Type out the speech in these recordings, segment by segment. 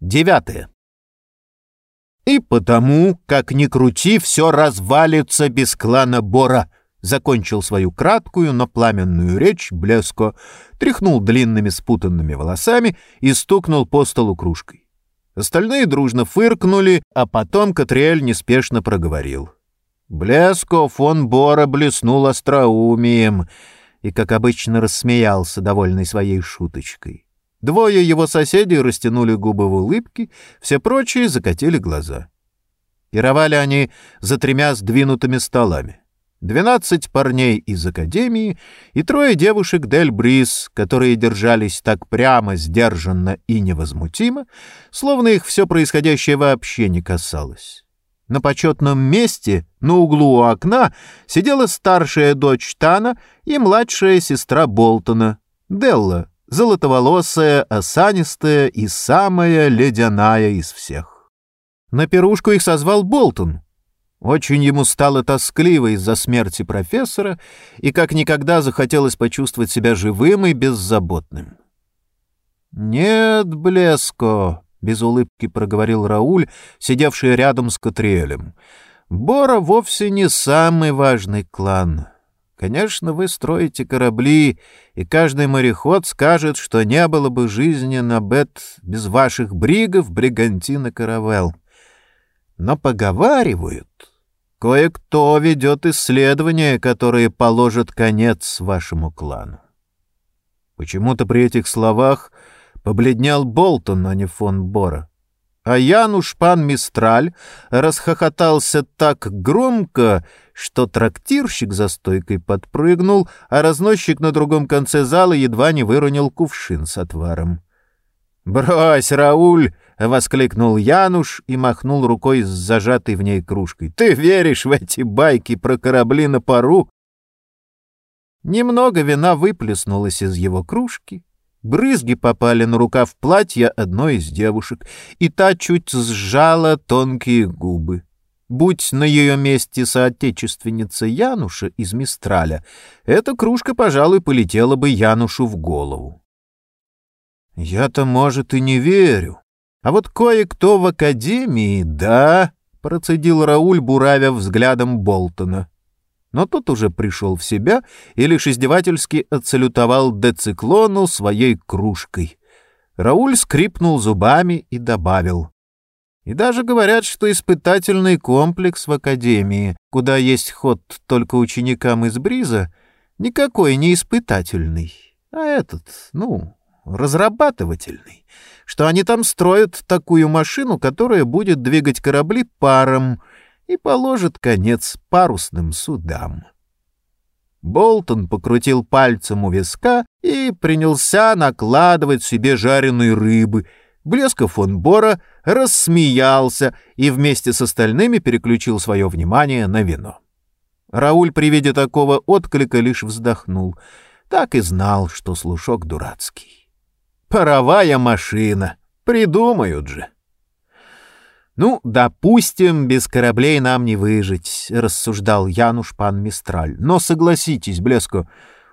Девятое. И потому, как ни крути, все развалится без клана Бора. Закончил свою краткую, но пламенную речь Блеско, тряхнул длинными спутанными волосами и стукнул по столу кружкой. Остальные дружно фыркнули, а потом Катриэль неспешно проговорил. Блеско фон Бора блеснул остроумием и, как обычно, рассмеялся, довольный своей шуточкой. Двое его соседей растянули губы в улыбке, все прочие закатили глаза. Пировали они за тремя сдвинутыми столами. Двенадцать парней из академии и трое девушек Дель Бриз, которые держались так прямо, сдержанно и невозмутимо, словно их все происходящее вообще не касалось. На почетном месте, на углу у окна, сидела старшая дочь Тана и младшая сестра Болтона, Делла, золотоволосая, осанистая и самая ледяная из всех. На пирушку их созвал Болтон. Очень ему стало тоскливо из-за смерти профессора, и как никогда захотелось почувствовать себя живым и беззаботным. «Нет, Блеско», — без улыбки проговорил Рауль, сидевший рядом с Катриэлем, — «Бора вовсе не самый важный клан». Конечно, вы строите корабли, и каждый мореход скажет, что не было бы жизни на Бет без ваших бригов, бригантина Каравелл. Но поговаривают, кое-кто ведет исследования, которые положат конец вашему клану. Почему-то при этих словах побледнел Болтон, а не фон Бора. А Януш пан Мистраль расхохотался так громко, что трактирщик за стойкой подпрыгнул, а разносчик на другом конце зала едва не выронил кувшин с отваром. «Брось, Рауль!» — воскликнул Януш и махнул рукой с зажатой в ней кружкой. «Ты веришь в эти байки про корабли на пару?» Немного вина выплеснулось из его кружки, Брызги попали на рукав платья одной из девушек, и та чуть сжала тонкие губы. Будь на ее месте соотечественница Януша из Мистраля, эта кружка, пожалуй, полетела бы Янушу в голову. Я-то, может, и не верю. А вот кое-кто в академии, да, — процедил Рауль, буравя взглядом Болтона. Но тот уже пришел в себя и лишь издевательски отсалютовал дециклону своей кружкой. Рауль скрипнул зубами и добавил. И даже говорят, что испытательный комплекс в Академии, куда есть ход только ученикам из Бриза, никакой не испытательный, а этот, ну, разрабатывательный, что они там строят такую машину, которая будет двигать корабли паром — и положит конец парусным судам. Болтон покрутил пальцем у виска и принялся накладывать себе жареной рыбы. Блесков фон Бора рассмеялся и вместе с остальными переключил свое внимание на вино. Рауль при виде такого отклика лишь вздохнул. Так и знал, что слушок дурацкий. «Паровая машина! Придумают же!» «Ну, допустим, без кораблей нам не выжить», — рассуждал Януш пан Мистраль. «Но согласитесь, Блеско,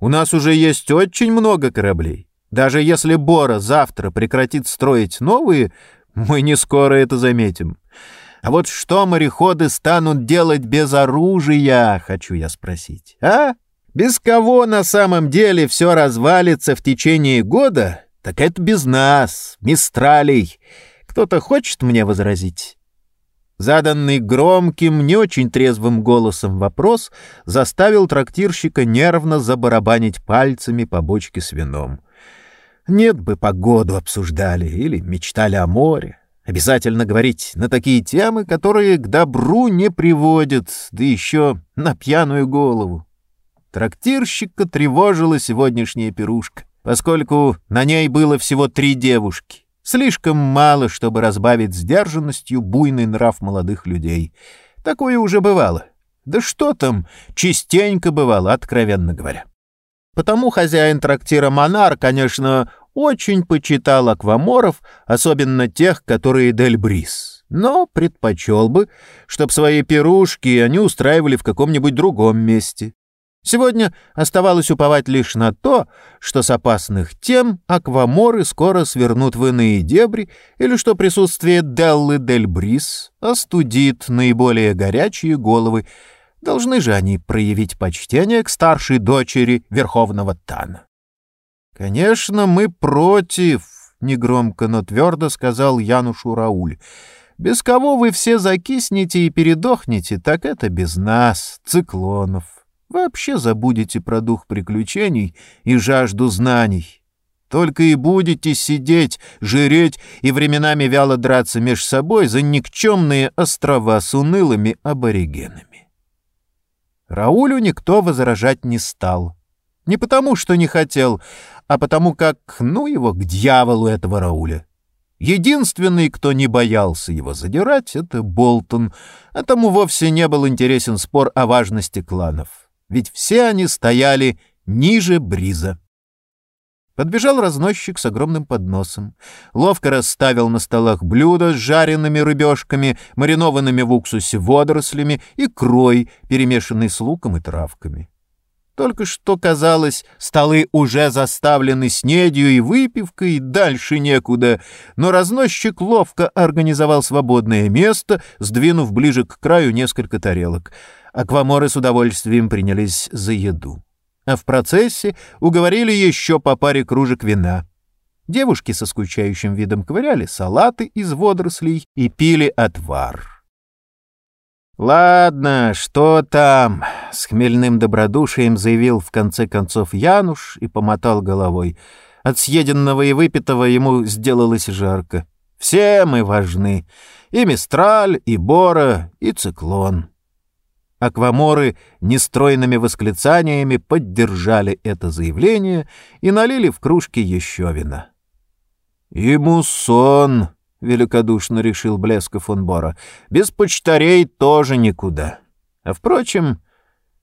у нас уже есть очень много кораблей. Даже если Бора завтра прекратит строить новые, мы не скоро это заметим. А вот что мореходы станут делать без оружия, хочу я спросить, а? Без кого на самом деле все развалится в течение года? Так это без нас, Мистралей». Кто-то хочет мне возразить?» Заданный громким, не очень трезвым голосом вопрос заставил трактирщика нервно забарабанить пальцами по бочке с вином. Нет бы погоду обсуждали или мечтали о море. Обязательно говорить на такие темы, которые к добру не приводят, да еще на пьяную голову. Трактирщика тревожила сегодняшняя пирушка, поскольку на ней было всего три девушки. Слишком мало, чтобы разбавить сдержанностью буйный нрав молодых людей. Такое уже бывало. Да что там, частенько бывало, откровенно говоря. Потому хозяин трактира «Монар», конечно, очень почитал акваморов, особенно тех, которые Дель Брис, но предпочел бы, чтобы свои пирушки они устраивали в каком-нибудь другом месте. Сегодня оставалось уповать лишь на то, что с опасных тем акваморы скоро свернут в иные дебри или что присутствие Деллы Дель Брис остудит наиболее горячие головы. Должны же они проявить почтение к старшей дочери Верховного Тана. «Конечно, мы против», — негромко, но твердо сказал Янушу Рауль. «Без кого вы все закиснете и передохнете, так это без нас, циклонов» вообще забудете про дух приключений и жажду знаний. Только и будете сидеть, жиреть и временами вяло драться меж собой за никчемные острова с унылыми аборигенами. Раулю никто возражать не стал. Не потому, что не хотел, а потому как, ну его, к дьяволу этого Рауля. Единственный, кто не боялся его задирать, — это Болтон, а тому вовсе не был интересен спор о важности кланов ведь все они стояли ниже бриза. Подбежал разносчик с огромным подносом. Ловко расставил на столах блюда с жареными рыбешками, маринованными в уксусе водорослями и крой, перемешанный с луком и травками. Только что, казалось, столы уже заставлены снедью и выпивкой, дальше некуда, но разносчик ловко организовал свободное место, сдвинув ближе к краю несколько тарелок — Акваморы с удовольствием принялись за еду. А в процессе уговорили еще по паре кружек вина. Девушки со скучающим видом ковыряли салаты из водорослей и пили отвар. «Ладно, что там?» — с хмельным добродушием заявил в конце концов Януш и помотал головой. От съеденного и выпитого ему сделалось жарко. «Все мы важны. И Мистраль, и Бора, и Циклон». Акваморы нестройными восклицаниями поддержали это заявление и налили в кружки еще вина. «И муссон!» — великодушно решил Блесков фон Бора. «Без почтарей тоже никуда. А, впрочем...»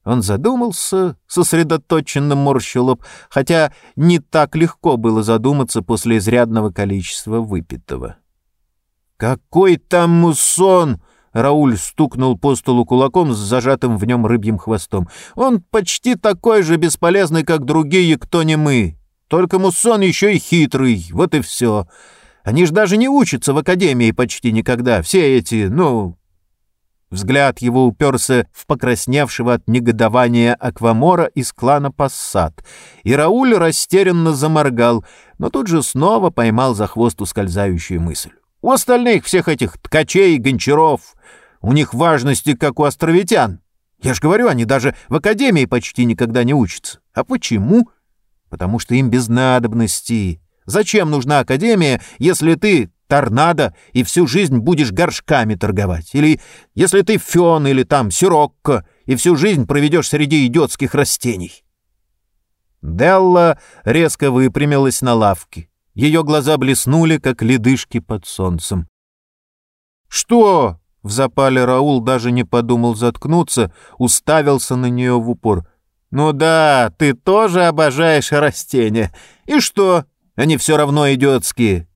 Он задумался, сосредоточенно морщил лоб, хотя не так легко было задуматься после изрядного количества выпитого. «Какой там муссон!» Рауль стукнул по столу кулаком с зажатым в нем рыбьим хвостом. «Он почти такой же бесполезный, как другие, кто не мы. Только Муссон еще и хитрый, вот и все. Они ж даже не учатся в академии почти никогда. Все эти, ну...» Взгляд его уперся в покрасневшего от негодования аквамора из клана Пассат, и Рауль растерянно заморгал, но тут же снова поймал за хвост ускользающую мысль. У остальных всех этих ткачей, гончаров, у них важности, как у островитян. Я же говорю, они даже в академии почти никогда не учатся. А почему? Потому что им без надобности. Зачем нужна академия, если ты торнадо и всю жизнь будешь горшками торговать? Или если ты фен или там сирокко и всю жизнь проведешь среди идиотских растений? Делла резко выпрямилась на лавке. Ее глаза блеснули, как ледышки под солнцем. «Что?» — в запале Раул даже не подумал заткнуться, уставился на нее в упор. «Ну да, ты тоже обожаешь растения. И что? Они все равно идиотские».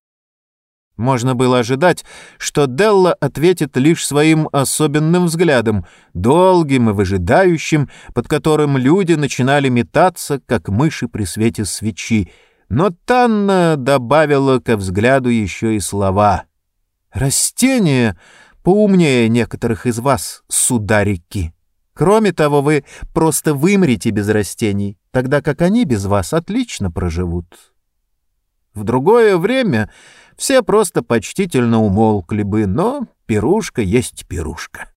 Можно было ожидать, что Делла ответит лишь своим особенным взглядом, долгим и выжидающим, под которым люди начинали метаться, как мыши при свете свечи, но Танна добавила ко взгляду еще и слова. «Растения поумнее некоторых из вас, сударики. Кроме того, вы просто вымрете без растений, тогда как они без вас отлично проживут». В другое время все просто почтительно умолкли бы, но пирушка есть пирушка.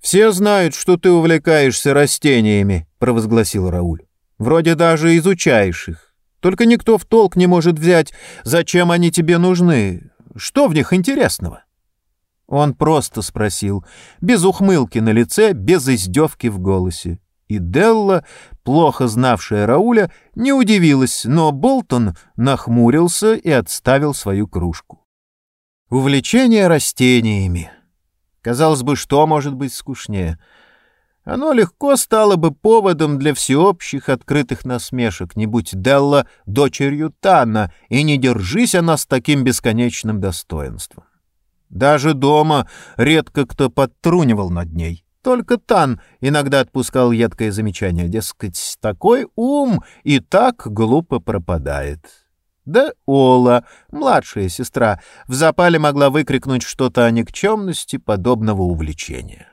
«Все знают, что ты увлекаешься растениями», — провозгласил Рауль. «Вроде даже изучаешь их. Только никто в толк не может взять, зачем они тебе нужны, что в них интересного. Он просто спросил, без ухмылки на лице, без издевки в голосе. И Делла, плохо знавшая Рауля, не удивилась, но Болтон нахмурился и отставил свою кружку. Увлечение растениями. Казалось бы, что может быть скучнее — оно легко стало бы поводом для всеобщих открытых насмешек, не будь Делла дочерью Тана, и не держись она с таким бесконечным достоинством. Даже дома редко кто подтрунивал над ней. Только Тан иногда отпускал едкое замечание, дескать, такой ум и так глупо пропадает. Да Ола, младшая сестра, в запале могла выкрикнуть что-то о никчемности подобного увлечения.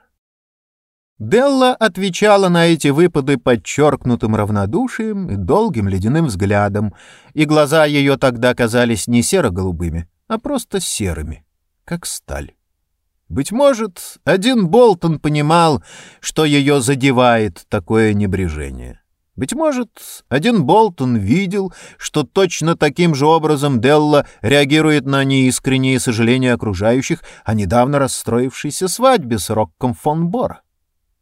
Делла отвечала на эти выпады подчеркнутым равнодушием и долгим ледяным взглядом, и глаза ее тогда казались не серо-голубыми, а просто серыми, как сталь. Быть может, один Болтон понимал, что ее задевает такое небрежение. Быть может, один Болтон видел, что точно таким же образом Делла реагирует на неискренние сожаления окружающих о недавно расстроившейся свадьбе с Рокком фон Бора.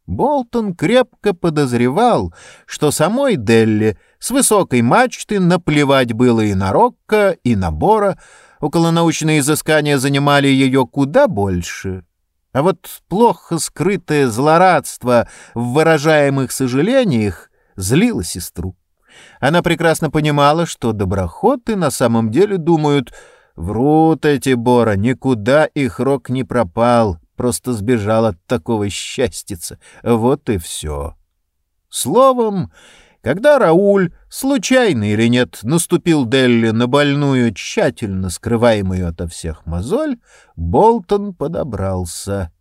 Болтон крепко подозревал, что самой Делли с высокой мачты наплевать было и на Рокко, и на Бора, околонаучные изыскания занимали ее куда больше. А вот плохо скрытое злорадство в выражаемых сожалениях злило сестру. Она прекрасно понимала, что доброхоты на самом деле думают «Врут эти Бора, никуда их рок не пропал, просто сбежал от такого счастьица. Вот и все. Словом, когда Рауль, случайно или нет, наступил Делли на больную, тщательно скрываемую ото всех мозоль, Болтон подобрался.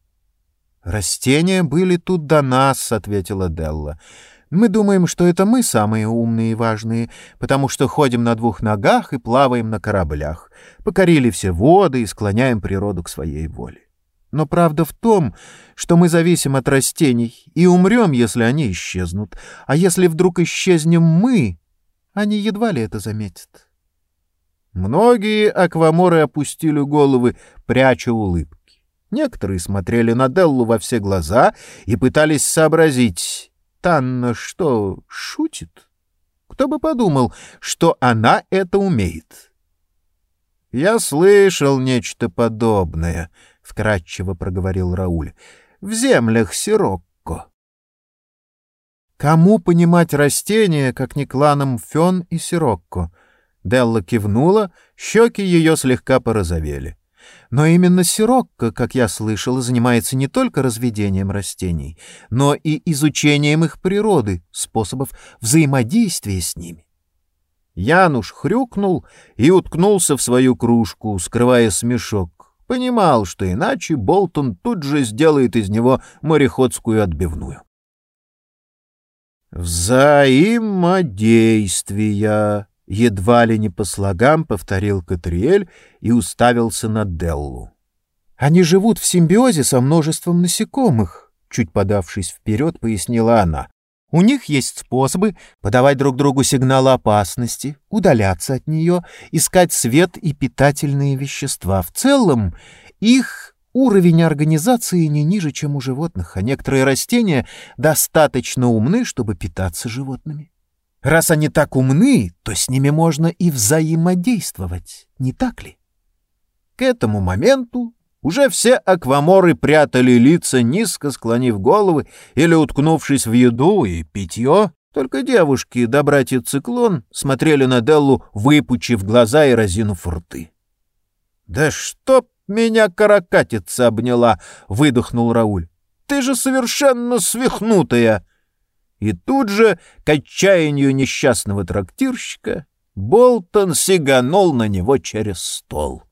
«Растения были тут до нас», — ответила Делла. «Мы думаем, что это мы самые умные и важные, потому что ходим на двух ногах и плаваем на кораблях, покорили все воды и склоняем природу к своей воле. Но правда в том, что мы зависим от растений и умрем, если они исчезнут. А если вдруг исчезнем мы, они едва ли это заметят. Многие акваморы опустили головы, пряча улыбки. Некоторые смотрели на Деллу во все глаза и пытались сообразить, Танна что, шутит? Кто бы подумал, что она это умеет? Я слышал нечто подобное —— вкратчиво проговорил Рауль. — В землях Сирокко. Кому понимать растения, как не кланам Фен и Сирокко? Делла кивнула, щеки ее слегка порозовели. Но именно Сирокко, как я слышал, занимается не только разведением растений, но и изучением их природы, способов взаимодействия с ними. Януш хрюкнул и уткнулся в свою кружку, скрывая смешок, Понимал, что иначе Болтон тут же сделает из него мореходскую отбивную. «Взаимодействия!» — едва ли не по слогам повторил Катриэль и уставился на Деллу. «Они живут в симбиозе со множеством насекомых», — чуть подавшись вперед, пояснила она. У них есть способы подавать друг другу сигналы опасности, удаляться от нее, искать свет и питательные вещества. В целом, их уровень организации не ниже, чем у животных, а некоторые растения достаточно умны, чтобы питаться животными. Раз они так умны, то с ними можно и взаимодействовать, не так ли? К этому моменту уже все акваморы прятали лица, низко склонив головы или уткнувшись в еду и питье. Только девушки да братья Циклон смотрели на Деллу, выпучив глаза и разинув рты. «Да чтоб меня каракатица обняла!» — выдохнул Рауль. «Ты же совершенно свихнутая!» И тут же, к отчаянию несчастного трактирщика, Болтон сиганул на него через стол.